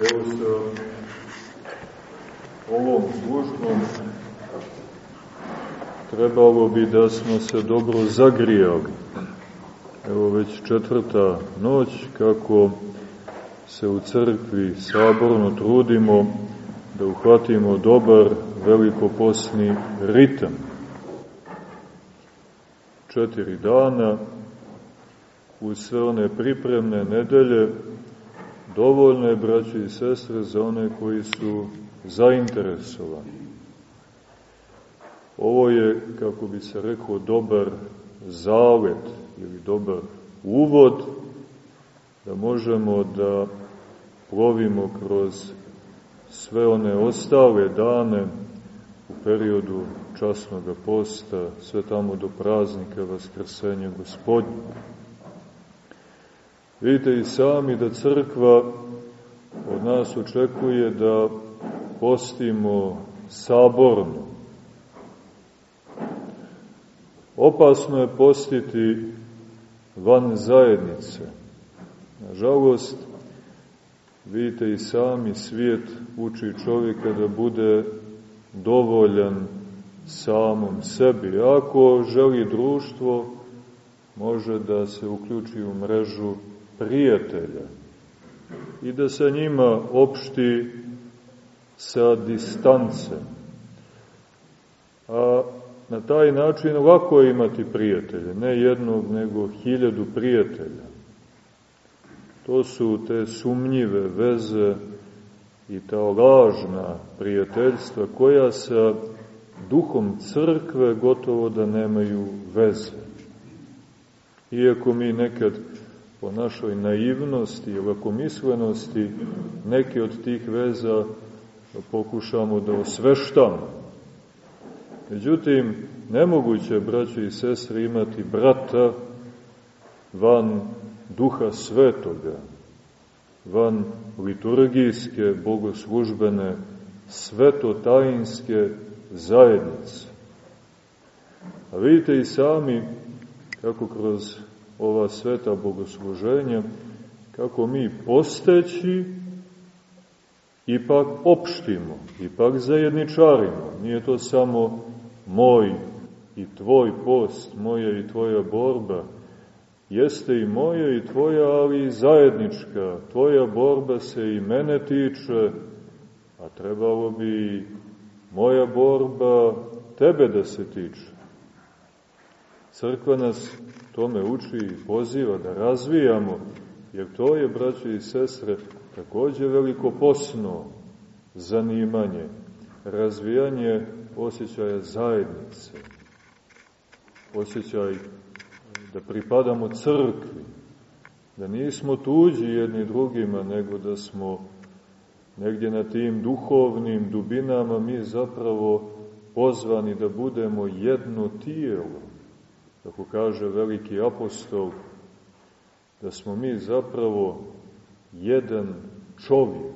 Evo sa ovom službom trebalo bi da smo se dobro zagrijali. Evo već četvrta noć kako se u crkvi saborno trudimo da uhvatimo dobar velikoposni ritam. Četiri dana uz sve one pripremne nedelje dovoljno je, braći i sestre, za one koji su zainteresovani. Ovo je, kako bi se rekao, dobar zalet ili dobar uvod da možemo da plovimo kroz sve one ostale dane u periodu časnog posta, sve tamo do praznika Vaskrsenja Gospodnja. Vidite i sami da crkva od nas očekuje da postimo saborno. Opasno je postiti van zajednice. Nažalost, vidite i sami svijet uči čovjeka da bude dovoljan samom sebi. Ako želi društvo, može da se uključi u mrežu prijatelja i da sa njima opšti sa distancem. A na taj način lako je imati prijatelje, ne jednog, nego hiljadu prijatelja. To su te sumnjive veze i ta lažna prijateljstva koja sa duhom crkve gotovo da nemaju veze. Iako mi nekad po našoj naivnosti i lakomislenosti neke od tih veza pokušamo da osveštamo. Međutim, nemoguće, braćo i sestre, imati brata van duha svetoga, van liturgijske, bogoslužbene, svetotajinske zajednice. A vidite i sami kako kroz ova sveta bogosluženja, kako mi posteći ipak opštimo, ipak zajedničarimo. Nije to samo moj i tvoj post, moja i tvoja borba, jeste i moja i tvoja, ali i zajednička. Tvoja borba se i mene tiče, a trebalo bi moja borba tebe da se tiče. Crkva nas tome uči i poziva da razvijamo, jer to je, braće i sestre, takođe veliko posno zanimanje, razvijanje osjećaja zajednice, osjećaj da pripadamo crkvi, da nismo tuđi jedni drugima, nego da smo negdje na tim duhovnim dubinama mi zapravo pozvani da budemo jedno tijelo, kako kaže veliki apostol, da smo mi zapravo jedan čovjek.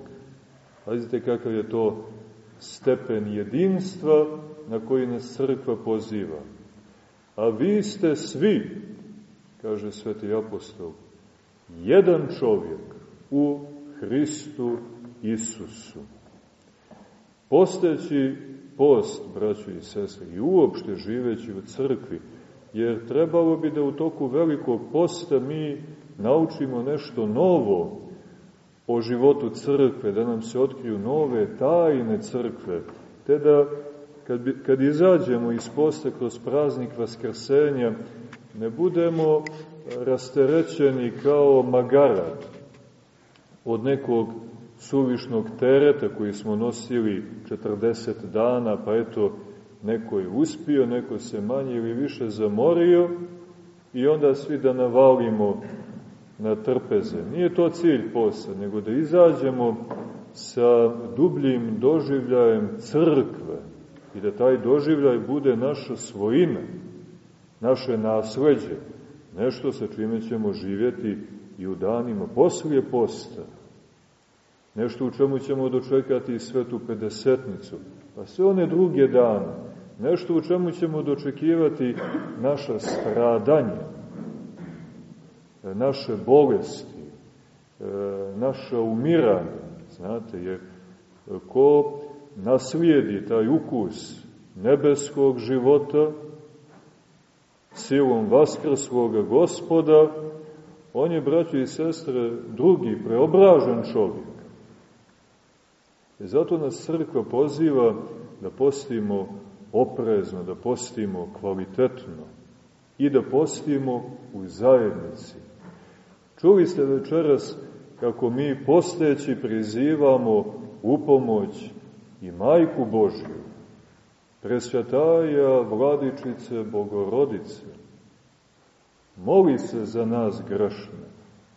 Pazite kakav je to stepen jedinstva na koji nas crkva poziva. A vi ste svi, kaže sveti apostol, jedan čovjek u Hristu Isusu. Posteći post, braćo i sestre, i uopšte živeći u crkvi, jer trebalo bi da u toku velikog posta mi naučimo nešto novo o životu crkve, da nam se otkriju nove tajne crkve, te da kad, bi, kad izađemo iz posta kroz praznik Vaskrsenja, ne budemo rasterećeni kao magarat od nekog suvišnog tereta koji smo nosili 40 dana, pa eto, Neko je uspio, neko se manje ili više zamorio i onda svi da navalimo na trpeze. Nije to cilj posla, nego da izađemo sa dubljim doživljajem crkve i da taj doživljaj bude naša svojina, naše nasleđe, nešto sa čime ćemo živjeti i u danima poslije posta, nešto u čemu ćemo dočekati svetu pedesetnicu, pa sve one druge dane, nešto u čemu ćemo dočekivati naša stradanja, naše bolesti, naša umiranja, znate, jer ko naslijedi taj ukus nebeskog života, silom vaskrsloga gospoda, on je, braći i sestre, drugi, preobražen čovjek. I zato nas crkva poziva da postimo oprezno, da postimo kvalitetno i da postimo u zajednici. Čuli ste večeras kako mi posteći prizivamo u pomoć i Majku Božju, presvjataja vladičice Bogorodice. Moli se za nas grešne,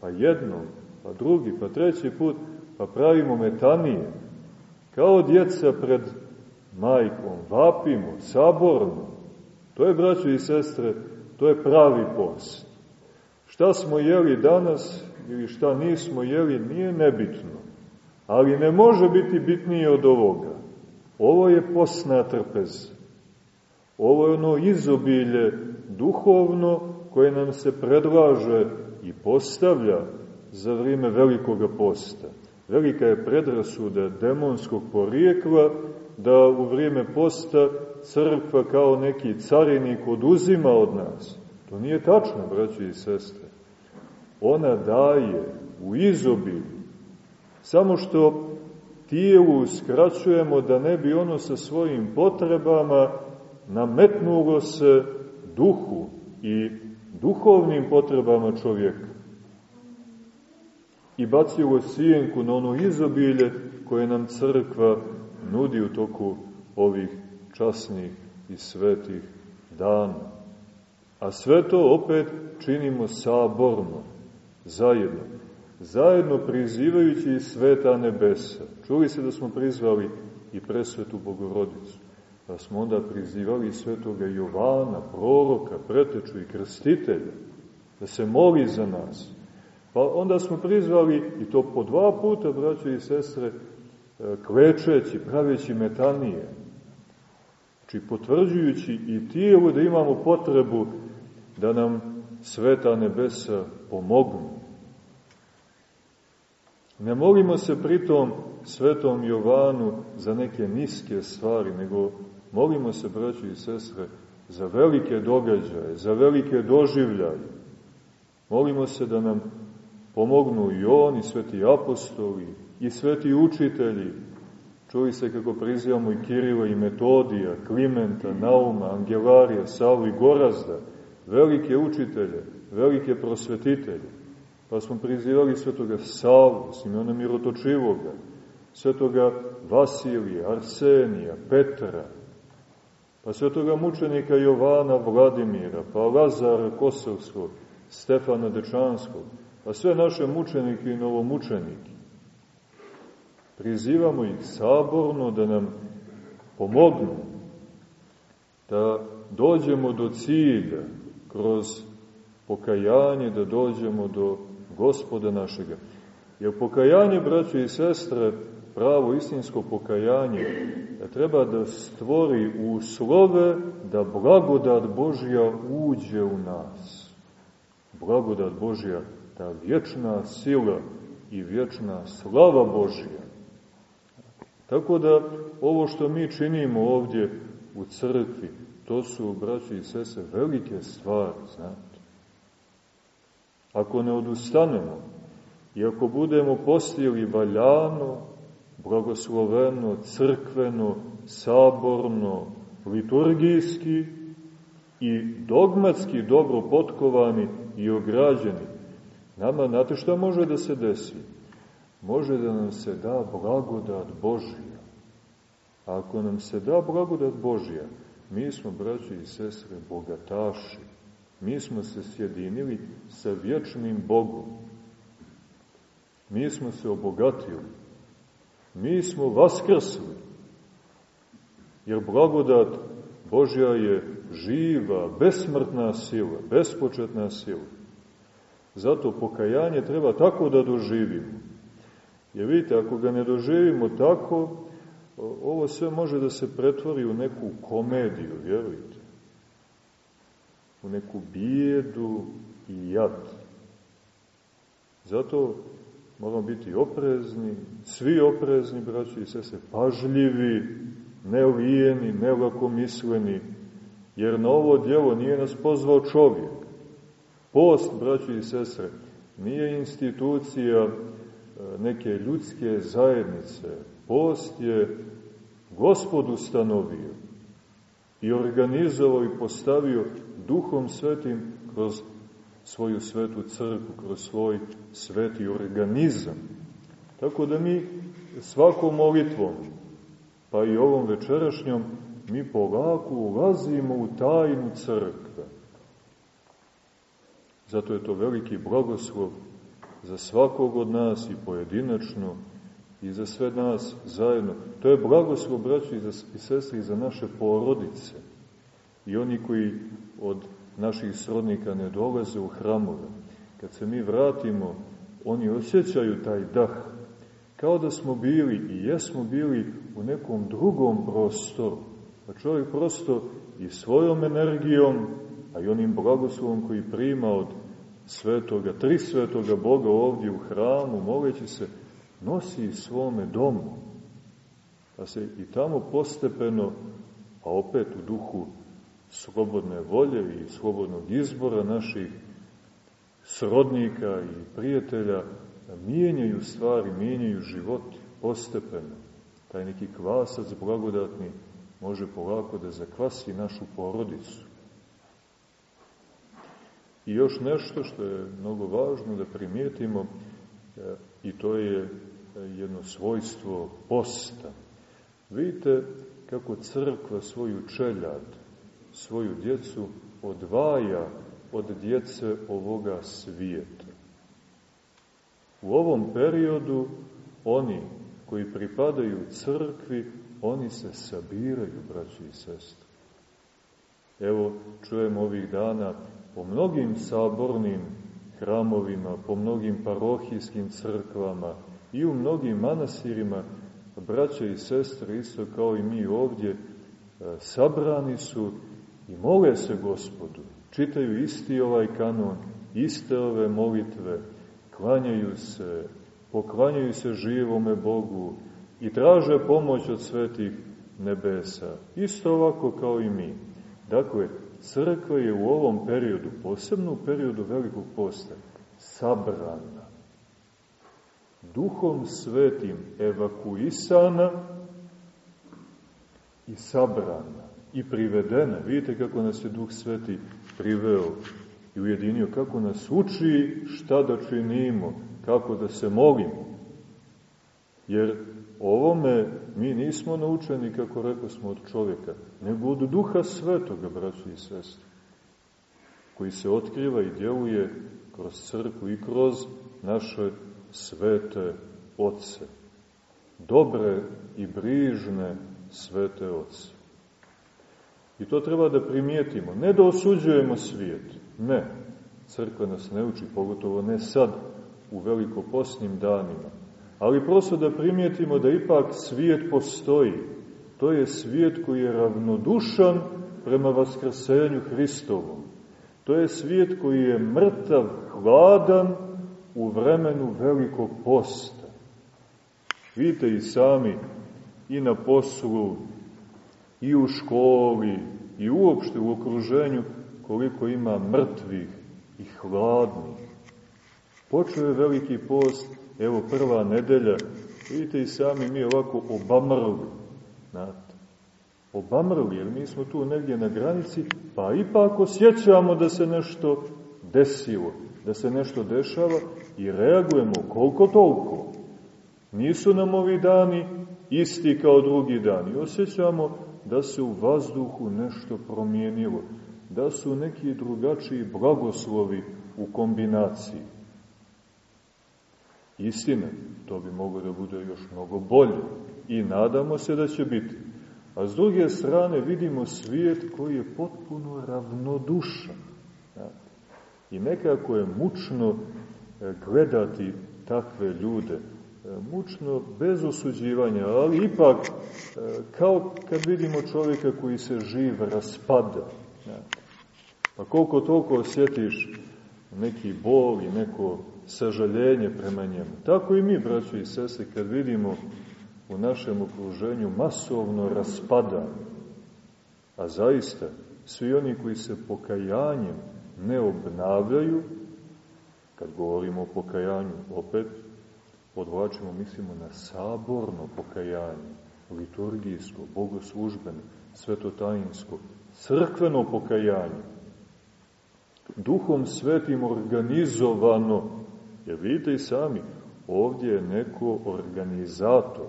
pa jednom, pa drugi, pa treći put, pa pravimo metanije, kao djeca pred majkom, vapimo, saborno. To je, braćo i sestre, to je pravi post. Šta smo jeli danas ili šta nismo jeli, nije nebitno. Ali ne može biti bitnije od ovoga. Ovo je posna trpeza. Ovo je ono izobilje duhovno koje nam se predlaže i postavlja za vrijeme velikoga posta. Velika je predrasuda demonskog porijekla da u vrijeme posta crkva kao neki carinik oduzima od nas. To nije tačno, braći i sestre. Ona daje u izobilju. Samo što tijelu skraćujemo da ne bi ono sa svojim potrebama nametnulo se duhu i duhovnim potrebama čovjeka i bacilo sijenku na ono izobilje koje nam crkva nudi u toku ovih časnih i svetih dana. A sve to opet činimo saborno, zajedno. Zajedno prizivajući sveta nebesa. Čuli se da smo prizvali i presvetu Bogorodicu. Pa smo onda prizivali svetoga Jovana, proroka, preteču i krstitelja, da se moli za nas. Pa onda smo prizvali, i to po dva puta, braće i sestre, klečeći, praveći metanije. Znači, potvrđujući i tijelu da imamo potrebu da nam sveta nebesa pomognu. Ne molimo se pritom svetom Jovanu za neke niske stvari, nego molimo se, braći i sestre, za velike događaje, za velike doživljaje. Molimo se da nam pomognu i on, i sveti apostoli, i sveti učitelji. Čuli se kako prizivamo i Kirila i Metodija, Klimenta, Nauma, Angelarija, Savu i Gorazda, velike učitelje, velike prosvetitelje. Pa smo prizivali svetoga Savu, Simona Mirotočivoga, svetoga Vasilija, Arsenija, Petra, pa svetoga mučenika Jovana Vladimira, pa Lazara Kosovskog, Stefana Dečanskog, pa sve naše mučenike i novomučenike. Prizivamo ih saborno da nam pomognu, da dođemo do cilja kroz pokajanje, da dođemo do gospoda našega. Jer pokajanje, braće i sestre, pravo istinsko pokajanje, da treba da stvori uslove da blagodat Božja uđe u nas. Blagodat Božja ta vječna sila i vječna slava Božja. Tako da ovo što mi činimo ovdje u crkvi, to su, braći i sese, velike stvari, znate. Ako ne odustanemo i ako budemo postili valjano, blagosloveno, crkveno, saborno, liturgijski i dogmatski dobro potkovani i ograđeni, Nama, znate šta može da se desi? Može da nam se da blagodat Božija. A ako nam se da blagodat Božija, mi smo, braći i sestre, bogataši. Mi smo se sjedinili sa vječnim Bogom. Mi smo se obogatili. Mi smo vaskrsli. Jer blagodat Božja je živa, besmrtna sila, bespočetna sila. Zato pokajanje treba tako da doživimo. Jer vidite, ako ga ne doživimo tako, ovo sve može da se pretvori u neku komediju, vjerujte. U neku bijedu i jad. Zato moramo biti oprezni, svi oprezni, braći i sese, pažljivi, neulijeni, nelakomisleni, jer na ovo djelo nije nas pozvao čovjek. Post, braći i sestre, nije institucija neke ljudske zajednice. Post je Gospod ustanovio i organizovao i postavio duhom svetim kroz svoju svetu crkvu, kroz svoj sveti organizam. Tako da mi svakom molitvom, pa i ovom večerašnjom, mi polako ulazimo u tajnu crkve. Zato je to veliki blagoslov za svakog od nas i pojedinačno i za sve nas zajedno. To je blagoslov, braći i, sestri, za naše porodice i oni koji od naših srodnika ne dolaze u hramove. Kad se mi vratimo, oni osjećaju taj dah, kao da smo bili i jesmo bili u nekom drugom prostoru. Pa čovjek prosto i svojom energijom, a i onim blagoslovom koji prima od svetoga, tri svetoga Boga ovdje u hramu, moleći se, nosi svome domu. Pa se i tamo postepeno, a opet u duhu slobodne volje i slobodnog izbora naših srodnika i prijatelja, mijenjaju stvari, mijenjaju život postepeno. Taj neki kvasac blagodatni može polako da zakvasi našu porodicu. I još nešto što je mnogo važno da primijetimo, e, i to je e, jedno svojstvo posta. Vidite kako crkva svoju čeljad, svoju djecu odvaja od djece ovoga svijeta. U ovom periodu oni koji pripadaju crkvi, oni se sabiraju, braći i sestri. Evo, čujemo ovih dana po mnogim sabornim hramovima, po mnogim parohijskim crkvama i u mnogim manasirima, braća i sestre, isto kao i mi ovdje, e, sabrani su i mole se gospodu, čitaju isti ovaj kanon, iste ove molitve, klanjaju se, poklanjaju se živome Bogu i traže pomoć od svetih nebesa, isto ovako kao i mi. Dakle, crkva je u ovom periodu, posebno u periodu velikog posta, sabrana, duhom svetim evakuisana i sabrana i privedena. Vidite kako nas je Duh Sveti priveo i ujedinio, kako nas uči šta da činimo, kako da se molimo. Jer ovome mi nismo naučeni, kako rekao smo, od čovjeka, nego od Duha Svetoga, braći i sestri, koji se otkriva i djeluje kroz crkvu i kroz naše svete oce. Dobre i brižne svete oce. I to treba da primijetimo. Ne da osuđujemo svijet. Ne. Crkva nas ne uči, pogotovo ne sad, u velikoposnim danima. Ali prosto da primijetimo da ipak svijet postoji. To je svijet koji je ravnodušan prema vaskrsenju Hristovom. To je svijet koji je mrtav, hladan u vremenu velikog posta. Vidite i sami i na poslu, i u školi, i uopšte u okruženju koliko ima mrtvih i hladnih. Počeo je veliki post, evo prva nedelja, vidite i sami mi ovako obamrli, znate, obamrli, jer mi smo tu negdje na granici, pa ipak osjećamo da se nešto desilo, da se nešto dešava i reagujemo koliko toliko. Nisu nam ovi dani isti kao drugi dani. Osjećamo da se u vazduhu nešto promijenilo, da su neki drugačiji blagoslovi u kombinaciji. Istina, to bi moglo da bude još mnogo bolje i nadamo se da će biti. A s druge strane vidimo svijet koji je potpuno ravnodušan. I nekako je mučno e, gledati takve ljude, E, mučno, bez osuđivanja, ali ipak e, kao kad vidimo čovjeka koji se živ raspada. Pa koliko toliko osjetiš neki bol i neko sažaljenje prema njemu. Tako i mi, braćo i sese, kad vidimo u našem okruženju masovno raspadanje, a zaista svi oni koji se pokajanjem ne obnavljaju, kad govorimo o pokajanju, opet podvlačimo, mislimo na saborno pokajanje, liturgijsko, bogoslužbeno, svetotajinsko, crkveno pokajanje, duhom svetim organizovano, jer vidite i sami, ovdje je neko organizator.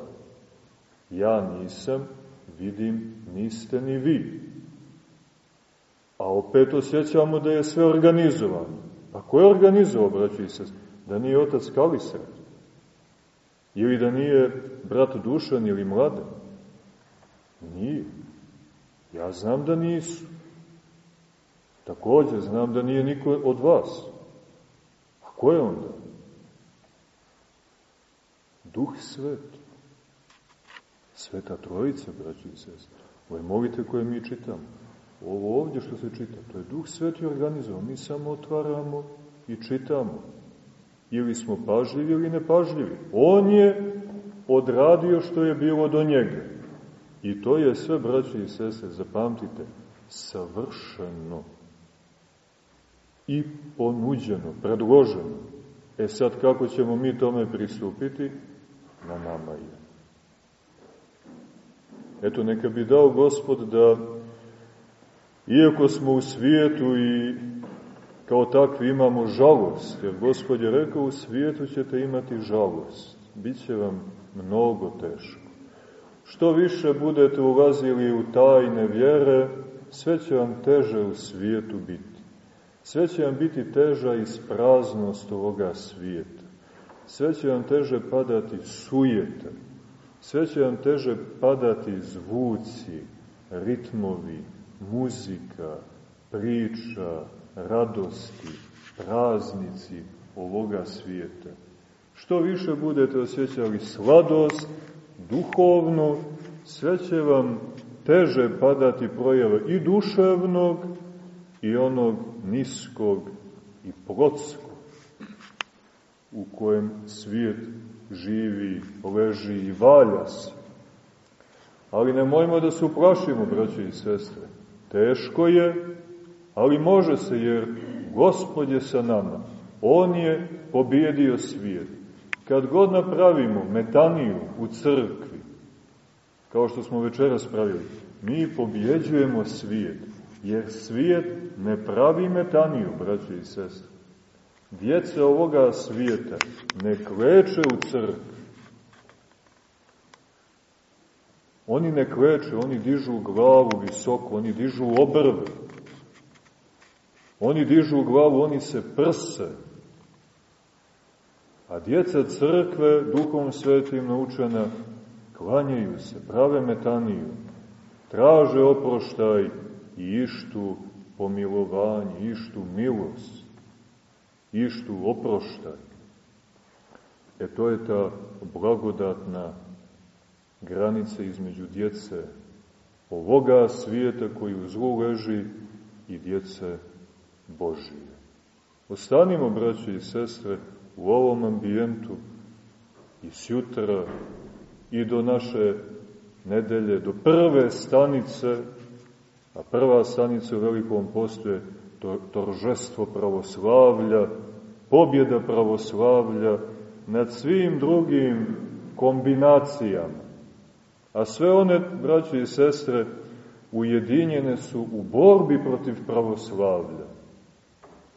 Ja nisam, vidim, niste ni vi. A opet osjećamo da je sve organizovano. A ko je organizovao, braći sest? Da nije otac Kalisar? Ili da nije brat Dušan ili Mladen? Nije. Ja znam da nisu. Takođe, znam da nije niko od vas. A ko je onda? Duh Svet. Sveta Trojica, braći i sest. Ovo je molite koje mi čitamo. Ovo ovdje što se čita, to je Duh Sveti organizovao. Mi samo otvaramo i čitamo. Ili smo pažljivi ili nepažljivi. On je odradio što je bilo do njega. I to je sve, braći i sese, zapamtite, savršeno i ponuđeno, predloženo. E sad, kako ćemo mi tome pristupiti? Na nama je. Eto, neka bi dao Gospod da, iako smo u svijetu i kao takvi imamo žalost, jer Gospod je rekao u svijetu ćete imati žalost, Biće vam mnogo teško. Što više budete ulazili u tajne vjere, sve će vam teže u svijetu biti. Sve će vam biti teža ispraznost ovoga svijeta. Sve će vam teže padati sujeta. Sve će vam teže padati zvuci, ritmovi, muzika, priča, radosti, praznici ovoga svijeta. Što više budete osjećali sladost, duhovnu, sve će vam teže padati projave i duševnog i onog niskog i plotskog u kojem svijet živi, leži i valja se. Ali ne mojmo da se uplašimo, braće i sestre. Teško je, ali može se, jer Gospod je sa nama. On je pobjedio svijet. Kad god napravimo metaniju u crkvi, kao što smo večeras pravili, mi pobjeđujemo svijet, jer svijet ne pravi metaniju, braće i sestre. Djeca ovoga svijeta ne kleče u crkvi. Oni ne kleče, oni dižu glavu visoko, oni dižu obrve. Oni dižu glavu, oni se prse. A djeca crkve, duhom svetim naučena, klanjaju se, prave metaniju, traže oproštaj i ištu pomilovanje, ištu milost, ištu oproštaj. E to je ta blagodatna granica između djece ovoga svijeta koji u zlu leži i djece Božije. Ostanimo, braće i sestre, u ovom ambijentu i sjutra i do naše nedelje, do prve stanice, a prva stanica u velikom postu je to, toržestvo pravoslavlja, pobjeda pravoslavlja nad svim drugim kombinacijama. A sve one, braće i sestre, ujedinjene su u borbi protiv pravoslavlja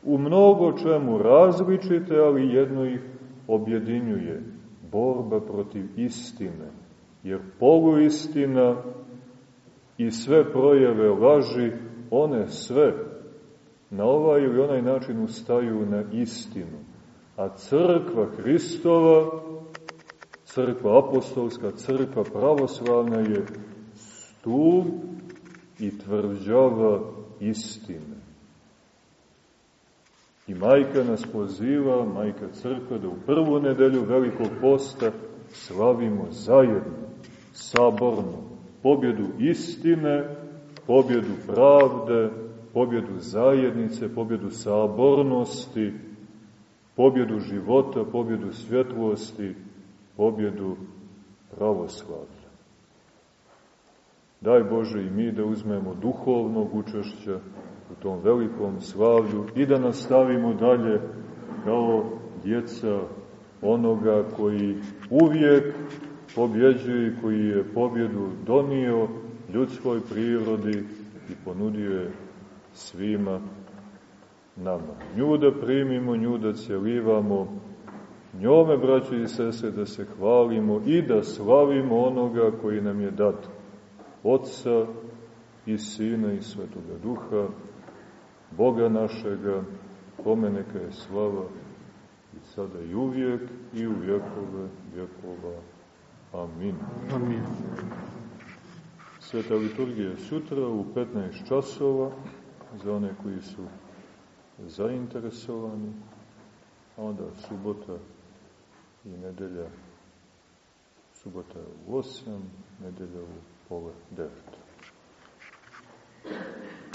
u mnogo čemu različite, ali jedno ih objedinjuje. Borba protiv istine. Jer poluistina i sve projeve laži, one sve na ovaj ili onaj način ustaju na istinu. A crkva Hristova, crkva apostolska, crkva pravoslavna je stup i tvrđava istine. I majka nas poziva, majka crkva, da u prvu nedelju velikog posta slavimo zajedno, saborno, pobjedu istine, pobjedu pravde, pobjedu zajednice, pobjedu sabornosti pobjedu života, pobjedu svjetlosti, pobjedu pravoslavlja. Daj Bože i mi da uzmemo duhovnog učešća u tom velikom slavlju i da nastavimo dalje kao djeca onoga koji uvijek pobjeđuje i koji je pobjedu donio ljudskoj prirodi i ponudio je svima nama. Nju da primimo, nju da celivamo, njome, braći i sese, da se hvalimo i da slavimo onoga koji nam je dat, Otca i Sina i Svetoga Duha, Boga našega, kome neka je slava i sada i uvijek i u vjekove vjekova. Amin. Amin. Sveta liturgija sutra u 15 časova za one koji su zainteresovani, a onda subota i nedelja, subota u osam nedelja u pola devet.